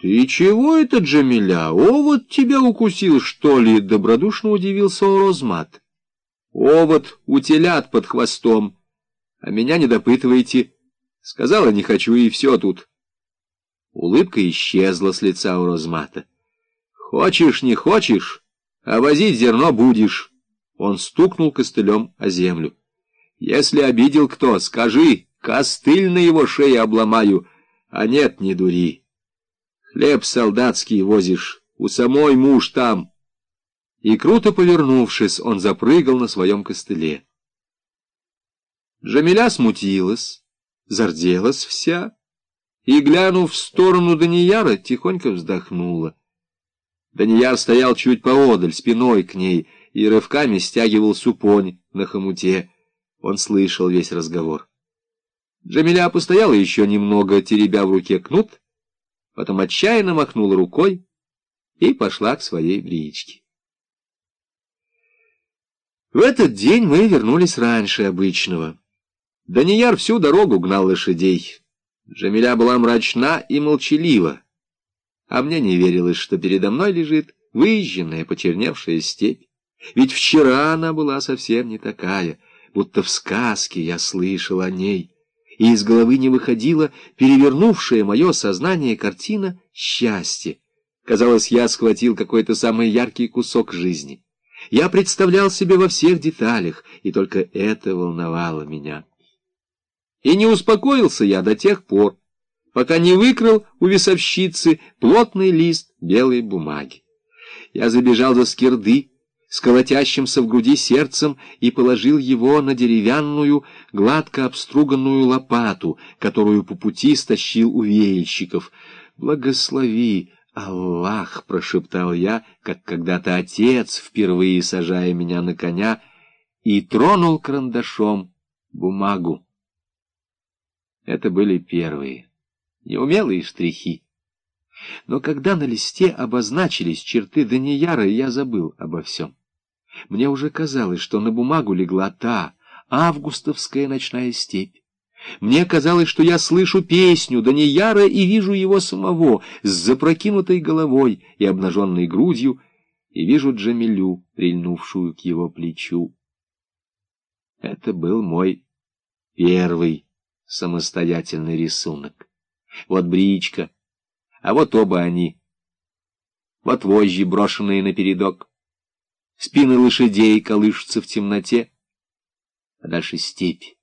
«Ты чего это, Джамиля? Овод тебя укусил, что ли?» — добродушно удивился Розмат. «Овод у телят под хвостом, а меня не допытывайте. Сказала, не хочу, и все тут». Улыбка исчезла с лица у. «Хочешь, не хочешь, а возить зерно будешь». Он стукнул костылем о землю. «Если обидел кто, скажи, костыль на его шее обломаю, а нет, не дури». Хлеб солдатский возишь, у самой муж там. И круто повернувшись, он запрыгал на своем костыле. Жамиля смутилась, зарделась вся, и, глянув в сторону Данияра, тихонько вздохнула. Данияр стоял чуть поодаль, спиной к ней, и рывками стягивал супонь на хомуте. Он слышал весь разговор. Джамиля постояла еще немного, теребя в руке кнут, потом отчаянно махнула рукой и пошла к своей бричке. В этот день мы вернулись раньше обычного. Данияр всю дорогу гнал лошадей. Джамиля была мрачна и молчалива, а мне не верилось, что передо мной лежит выезженная, почерневшая степь. Ведь вчера она была совсем не такая, будто в сказке я слышал о ней — и из головы не выходила перевернувшая мое сознание картина счастья. Казалось, я схватил какой-то самый яркий кусок жизни. Я представлял себе во всех деталях, и только это волновало меня. И не успокоился я до тех пор, пока не выкрал у весовщицы плотный лист белой бумаги. Я забежал за скирды, с колотящимся в груди сердцем и положил его на деревянную, гладко обструганную лопату, которую по пути стащил у веяльщиков. «Благослови, Аллах!» — прошептал я, как когда-то отец, впервые сажая меня на коня, и тронул карандашом бумагу. Это были первые, неумелые штрихи. Но когда на листе обозначились черты Данияра, я забыл обо всем. Мне уже казалось, что на бумагу легла та августовская ночная степь. Мне казалось, что я слышу песню Данияра и вижу его самого с запрокинутой головой и обнаженной грудью, и вижу Джамилю, прильнувшую к его плечу. Это был мой первый самостоятельный рисунок. Вот бричка, а вот оба они. Вот вожжи, брошенные на передок. Спины лошадей колышутся в темноте, а дальше степь,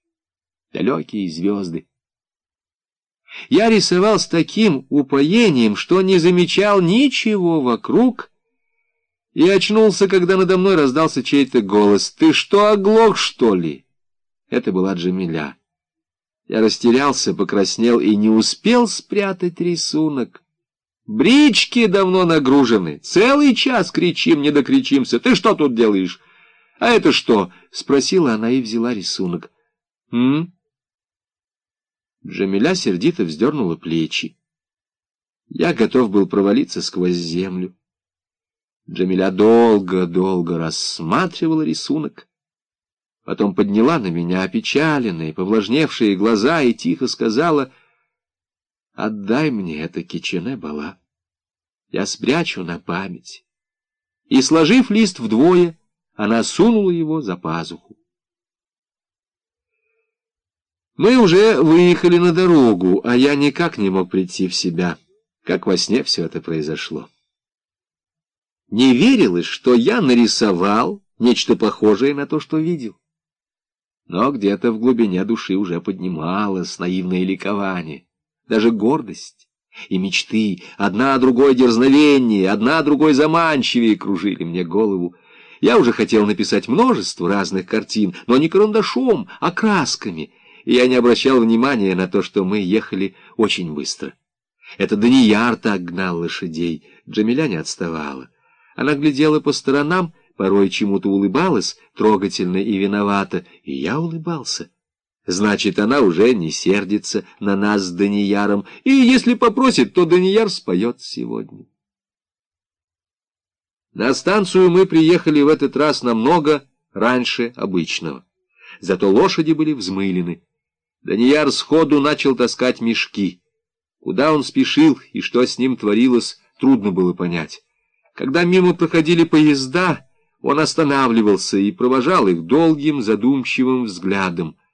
далекие звезды. Я рисовал с таким упоением, что не замечал ничего вокруг, и очнулся, когда надо мной раздался чей-то голос. «Ты что, оглох, что ли?» Это была Джамиля. Я растерялся, покраснел и не успел спрятать рисунок. Брички давно нагружены. Целый час кричим, не докричимся. Ты что тут делаешь? А это что? Спросила она и взяла рисунок. М? Джамиля сердито вздернула плечи. Я готов был провалиться сквозь землю. Джамиля долго-долго рассматривала рисунок. Потом подняла на меня опечаленные, повлажневшие глаза и тихо сказала — Отдай мне это кичене бала. Я спрячу на память. И, сложив лист вдвое, она сунула его за пазуху. Мы уже выехали на дорогу, а я никак не мог прийти в себя, как во сне все это произошло. Не верилось, что я нарисовал нечто похожее на то, что видел. Но где-то в глубине души уже поднималось наивное ликование даже гордость и мечты, одна другой дерзновение, одна другой заманчивее кружили мне голову. Я уже хотел написать множество разных картин, но не карандашом, а красками, и я не обращал внимания на то, что мы ехали очень быстро. Это Данияр так гнал лошадей, Джамиля не отставала. Она глядела по сторонам, порой чему-то улыбалась, трогательно и виновата, и я улыбался. Значит, она уже не сердится на нас с Данияром, и если попросит, то Данияр споет сегодня. На станцию мы приехали в этот раз намного раньше обычного. Зато лошади были взмылены. Данияр сходу начал таскать мешки. Куда он спешил и что с ним творилось, трудно было понять. Когда мимо проходили поезда, он останавливался и провожал их долгим задумчивым взглядом —